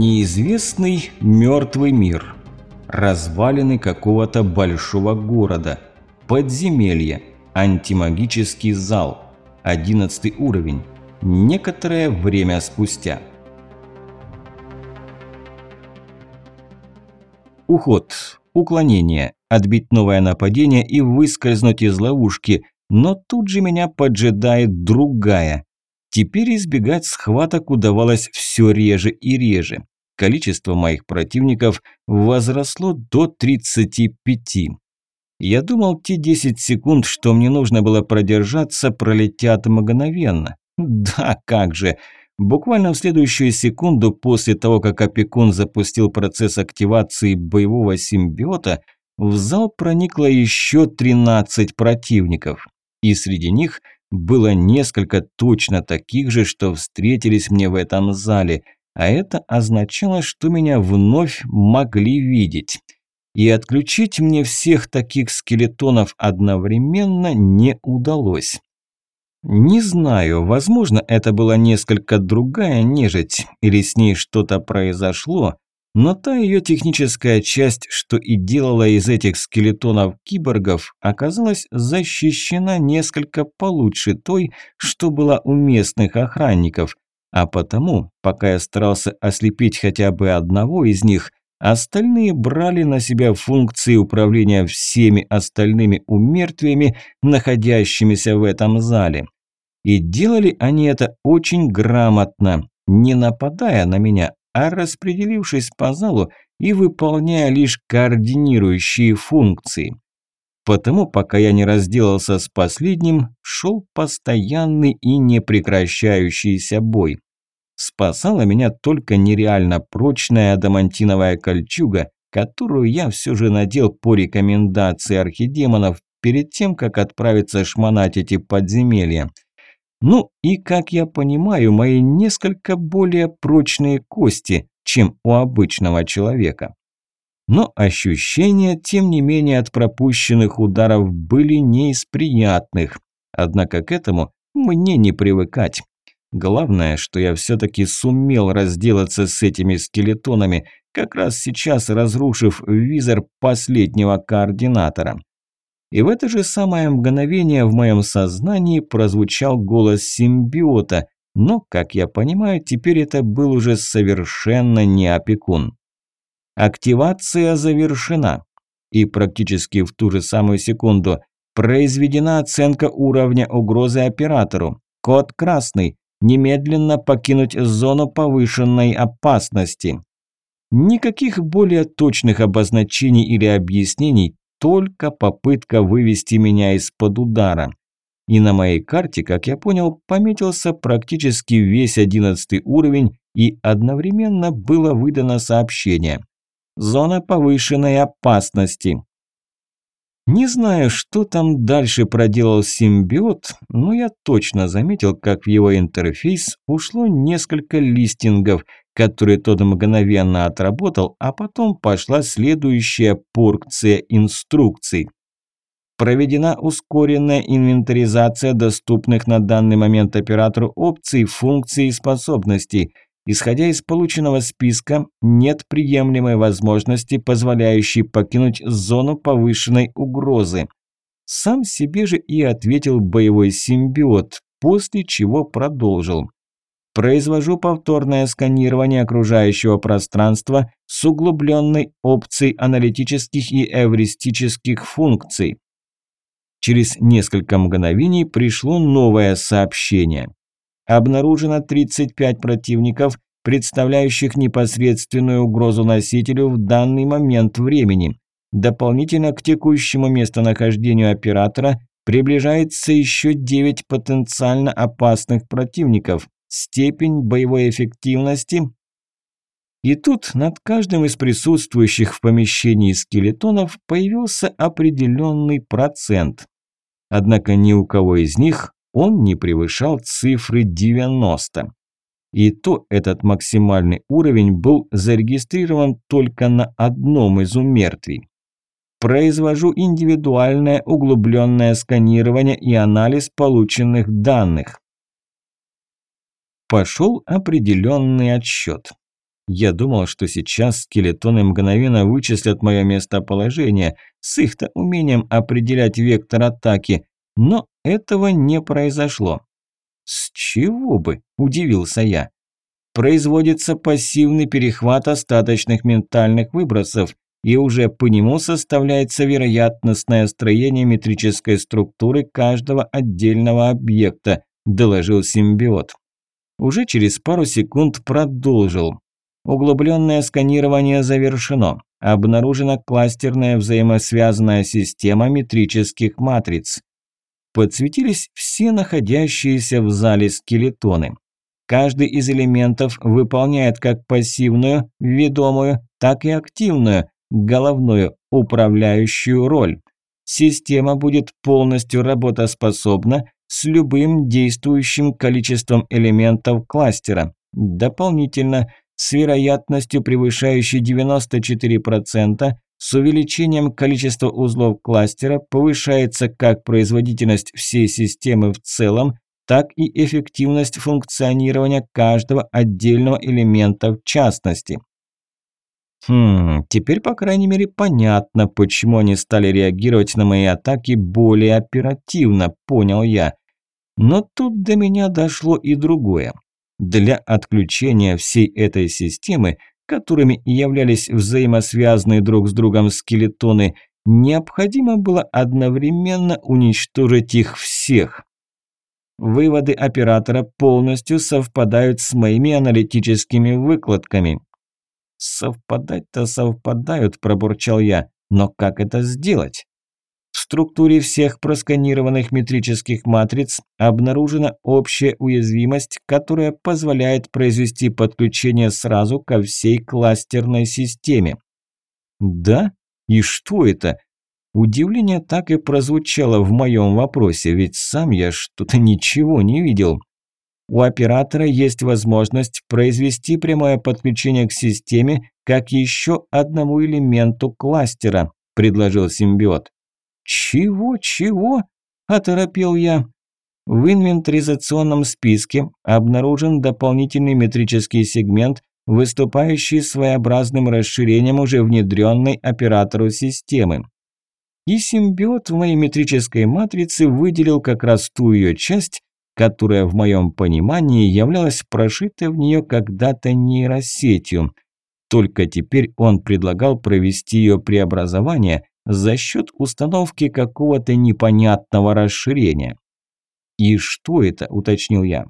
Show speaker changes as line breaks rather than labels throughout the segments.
Неизвестный мертвый мир. Развалины какого-то большого города. Подземелье. Антимагический зал. Одиннадцатый уровень. Некоторое время спустя. Уход. Уклонение. Отбить новое нападение и выскользнуть из ловушки. Но тут же меня поджидает другая. Теперь избегать схваток удавалось все реже и реже. Количество моих противников возросло до 35. Я думал, те 10 секунд, что мне нужно было продержаться, пролетят мгновенно. Да, как же. Буквально в следующую секунду после того, как опекун запустил процесс активации боевого симбиота, в зал проникло еще 13 противников. И среди них – было несколько точно таких же, что встретились мне в этом зале, а это означало, что меня вновь могли видеть. И отключить мне всех таких скелетонов одновременно не удалось. Не знаю, возможно, это была несколько другая нежить, или с ней что-то произошло, но та ее техническая часть, что и делала из этих скелетонов-киборгов, оказалась защищена несколько получше той, что была у местных охранников. А потому, пока я старался ослепить хотя бы одного из них, остальные брали на себя функции управления всеми остальными умертвиями, находящимися в этом зале. И делали они это очень грамотно, не нападая на меня, а распределившись по залу и выполняя лишь координирующие функции. Потому, пока я не разделался с последним, шел постоянный и непрекращающийся бой. Спасала меня только нереально прочная адамантиновая кольчуга, которую я все же надел по рекомендации архидемонов перед тем, как отправиться шмонать эти подземелья – ну и, как я понимаю, мои несколько более прочные кости, чем у обычного человека. Но ощущения, тем не менее, от пропущенных ударов были не из приятных. Однако к этому мне не привыкать. Главное, что я все-таки сумел разделаться с этими скелетонами, как раз сейчас разрушив визор последнего координатора. И в это же самое мгновение в моем сознании прозвучал голос симбиота, но, как я понимаю, теперь это был уже совершенно не опекун. Активация завершена. И практически в ту же самую секунду произведена оценка уровня угрозы оператору. Код красный. Немедленно покинуть зону повышенной опасности. Никаких более точных обозначений или объяснений, только попытка вывести меня из-под удара. И на моей карте, как я понял, пометился практически весь одиннадцатый уровень и одновременно было выдано сообщение. Зона повышенной опасности. Не знаю, что там дальше проделал симбиот, но я точно заметил, как в его интерфейс ушло несколько листингов, которые тот мгновенно отработал, а потом пошла следующая порция инструкций. Проведена ускоренная инвентаризация доступных на данный момент оператору опций, функций и способностей. Исходя из полученного списка, нет приемлемой возможности, позволяющей покинуть зону повышенной угрозы. Сам себе же и ответил боевой симбиот, после чего продолжил. Произвожу повторное сканирование окружающего пространства с углубленной опцией аналитических и эвристических функций. Через несколько мгновений пришло новое сообщение. Обнаружено 35 противников, представляющих непосредственную угрозу носителю в данный момент времени. Дополнительно к текущему местонахождению оператора приближается еще 9 потенциально опасных противников степень боевой эффективности. И тут над каждым из присутствующих в помещении скелетонов появился определенный процент. Однако ни у кого из них он не превышал цифры 90. И то этот максимальный уровень был зарегистрирован только на одном из умертвий. Произвожу индивидуальное углубленное сканирование и анализ полученных данных пошел определенный отсчет. Я думал, что сейчас скелетоны мгновенно вычислят мое местоположение с их-то умением определять вектор атаки, но этого не произошло. «С чего бы?» – удивился я. «Производится пассивный перехват остаточных ментальных выбросов, и уже по нему составляется вероятностное строение метрической структуры каждого отдельного объекта», – доложил симбиот. Уже через пару секунд продолжил. Углубленное сканирование завершено. Обнаружена кластерная взаимосвязанная система метрических матриц подсветились все находящиеся в зале скелетоны. Каждый из элементов выполняет как пассивную, ведомую, так и активную, головную, управляющую роль. Система будет полностью работоспособна с любым действующим количеством элементов кластера. Дополнительно, с вероятностью превышающей 94%, с увеличением количества узлов кластера повышается как производительность всей системы в целом, так и эффективность функционирования каждого отдельного элемента в частности. Хм, теперь, по крайней мере, понятно, почему они стали реагировать на мои атаки более оперативно, понял я. Но тут до меня дошло и другое. Для отключения всей этой системы которыми являлись взаимосвязанные друг с другом скелетоны, необходимо было одновременно уничтожить их всех. Выводы оператора полностью совпадают с моими аналитическими выкладками. «Совпадать-то совпадают», – пробурчал я, – «но как это сделать?» Структуре всех просканированных метрических матриц обнаружена общая уязвимость, которая позволяет произвести подключение сразу ко всей кластерной системе. Да? И что это? Удивление так и прозвучало в моем вопросе, ведь сам я что-то ничего не видел. У оператора есть возможность произвести прямое подключение к системе как еще одному элементу кластера, предложил симбиот. «Чего, чего?» – оторопел я. В инвентаризационном списке обнаружен дополнительный метрический сегмент, выступающий своеобразным расширением уже внедренной оператору системы. И симбиот в моей метрической матрице выделил как раз ту ее часть, которая в моем понимании являлась прошитой в нее когда-то нейросетью. Только теперь он предлагал провести ее преобразование за счет установки какого-то непонятного расширения. «И что это?» – уточнил я.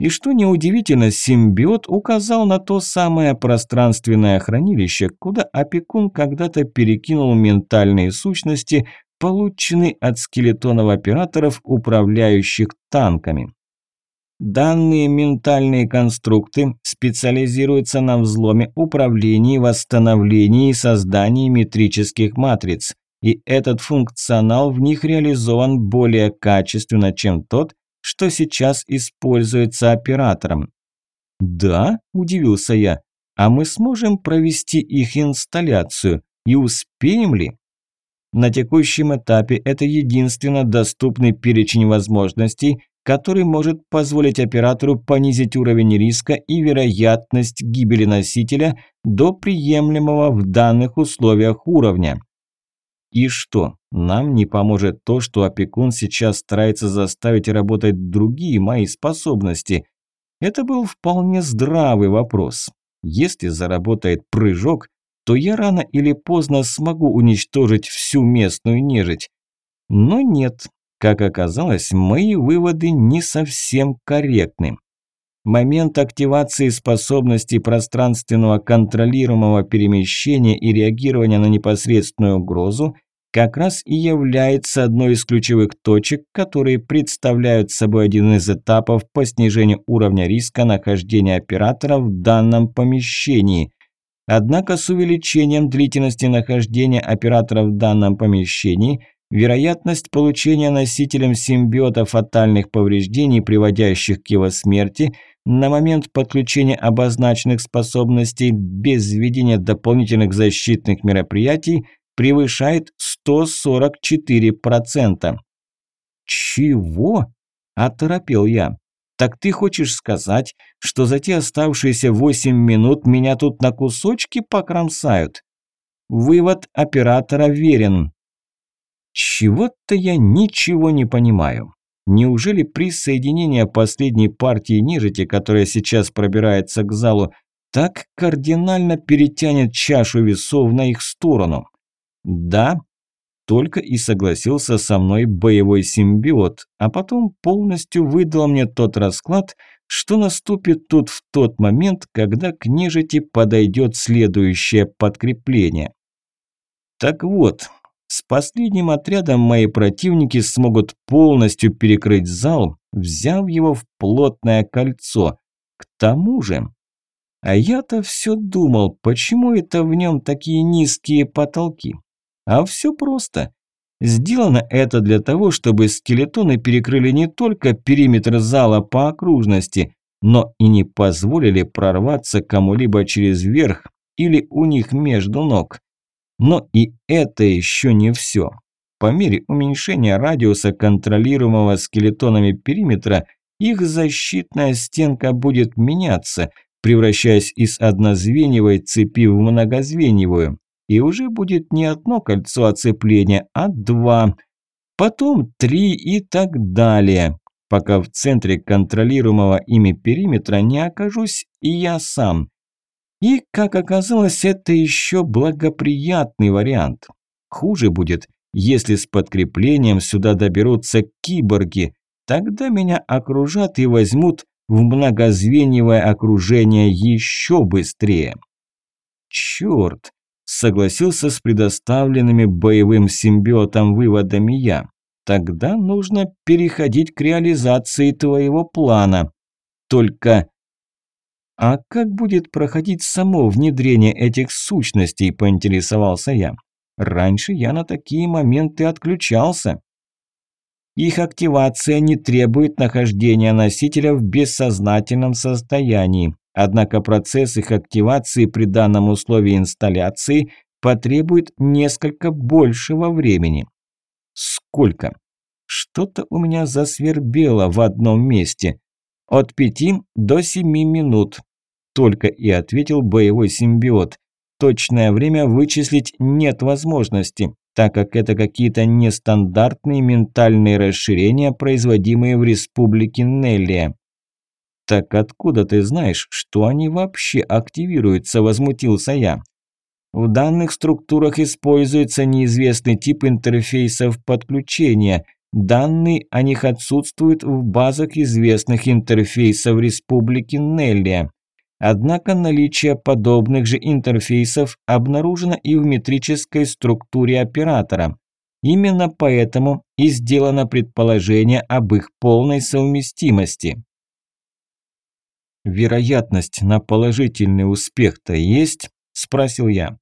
И что неудивительно, симбиот указал на то самое пространственное хранилище, куда опекун когда-то перекинул ментальные сущности, полученные от скелетонов операторов, управляющих танками. Данные ментальные конструкты специализируются на взломе, управлении, восстановлении и создании метрических матриц, и этот функционал в них реализован более качественно, чем тот, что сейчас используется оператором. «Да?» – удивился я. «А мы сможем провести их инсталляцию, и успеем ли?» На текущем этапе это единственно доступный перечень возможностей, который может позволить оператору понизить уровень риска и вероятность гибели носителя до приемлемого в данных условиях уровня. И что, нам не поможет то, что опекун сейчас старается заставить работать другие мои способности? Это был вполне здравый вопрос. Если заработает прыжок, то я рано или поздно смогу уничтожить всю местную нежить. Но нет, как оказалось, мои выводы не совсем корректны. Момент активации способности пространственного контролируемого перемещения и реагирования на непосредственную угрозу как раз и является одной из ключевых точек, которые представляют собой один из этапов по снижению уровня риска нахождения оператора в данном помещении. Однако с увеличением длительности нахождения оператора в данном помещении – Вероятность получения носителем симбиота фатальных повреждений, приводящих к его смерти, на момент подключения обозначенных способностей без введения дополнительных защитных мероприятий превышает 144%. «Чего?» – оторопел я. Так ты хочешь сказать, что за те оставшиеся восемь минут меня тут на кусочки покромсают? Вывод оператора верен. Чего-то я ничего не понимаю. Неужели присоединение последней партии нежити, которая сейчас пробирается к залу, так кардинально перетянет чашу весов на их сторону? Да, только и согласился со мной боевой симбиот, а потом полностью выдал мне тот расклад, что наступит тут в тот момент, когда к нежити подойдет следующее подкрепление. Так вот, с последним отрядом мои противники смогут полностью перекрыть зал, взяв его в плотное кольцо. К тому же... А я-то все думал, почему это в нем такие низкие потолки? А все просто. Сделано это для того, чтобы скелетоны перекрыли не только периметр зала по окружности, но и не позволили прорваться кому-либо через верх или у них между ног. Но и это еще не все. По мере уменьшения радиуса контролируемого скелетонами периметра, их защитная стенка будет меняться, превращаясь из однозвеневой цепи в многозвеневую и уже будет не одно кольцо оцепления, а два, потом три и так далее, пока в центре контролируемого ими периметра не окажусь и я сам. И, как оказалось, это еще благоприятный вариант. Хуже будет, если с подкреплением сюда доберутся киборги, тогда меня окружат и возьмут в многозвеневое окружение еще быстрее. Черт, согласился с предоставленными боевым симбиотом выводами я. Тогда нужно переходить к реализации твоего плана. Только... А как будет проходить само внедрение этих сущностей, поинтересовался я. Раньше я на такие моменты отключался. Их активация не требует нахождения носителя в бессознательном состоянии. Однако процесс их активации при данном условии инсталляции потребует несколько большего времени. Сколько? Что-то у меня засвербело в одном месте. От пяти до семи минут. Только и ответил боевой симбиот. Точное время вычислить нет возможности, так как это какие-то нестандартные ментальные расширения, производимые в республике Неллия. «Так откуда ты знаешь, что они вообще активируются?» – возмутился я. В данных структурах используется неизвестный тип интерфейсов подключения. Данные о них отсутствуют в базах известных интерфейсов Республики Неллия. Однако наличие подобных же интерфейсов обнаружено и в метрической структуре оператора. Именно поэтому и сделано предположение об их полной совместимости. «Вероятность на положительный успех-то есть?» – спросил я.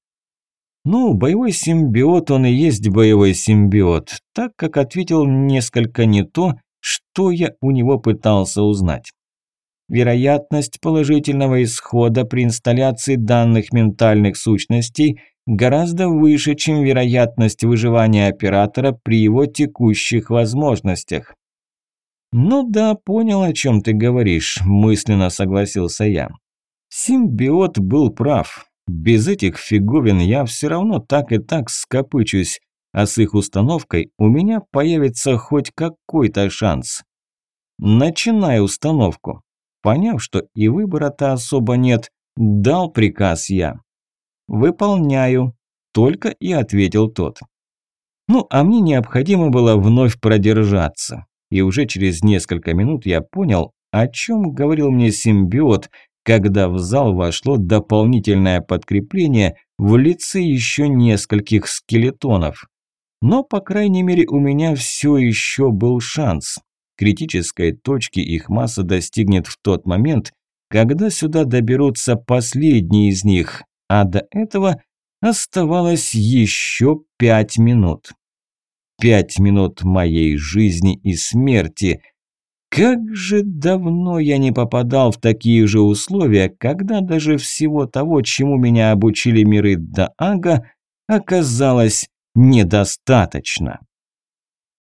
«Ну, боевой симбиот, он и есть боевой симбиот, так как ответил несколько не то, что я у него пытался узнать. Вероятность положительного исхода при инсталляции данных ментальных сущностей гораздо выше, чем вероятность выживания оператора при его текущих возможностях. «Ну да, понял, о чем ты говоришь», – мысленно согласился я. Симбиот был прав. Без этих фиговин я все равно так и так скопычусь, а с их установкой у меня появится хоть какой-то шанс. Начинай установку. Поняв, что и выбора-то особо нет, дал приказ я. «Выполняю», – только и ответил тот. Ну, а мне необходимо было вновь продержаться и уже через несколько минут я понял, о чем говорил мне симбиот, когда в зал вошло дополнительное подкрепление в лице еще нескольких скелетонов. Но, по крайней мере, у меня все еще был шанс. Критической точки их масса достигнет в тот момент, когда сюда доберутся последние из них, а до этого оставалось еще пять минут пять минут моей жизни и смерти. Как же давно я не попадал в такие же условия, когда даже всего того, чему меня обучили миры Даага, оказалось недостаточно.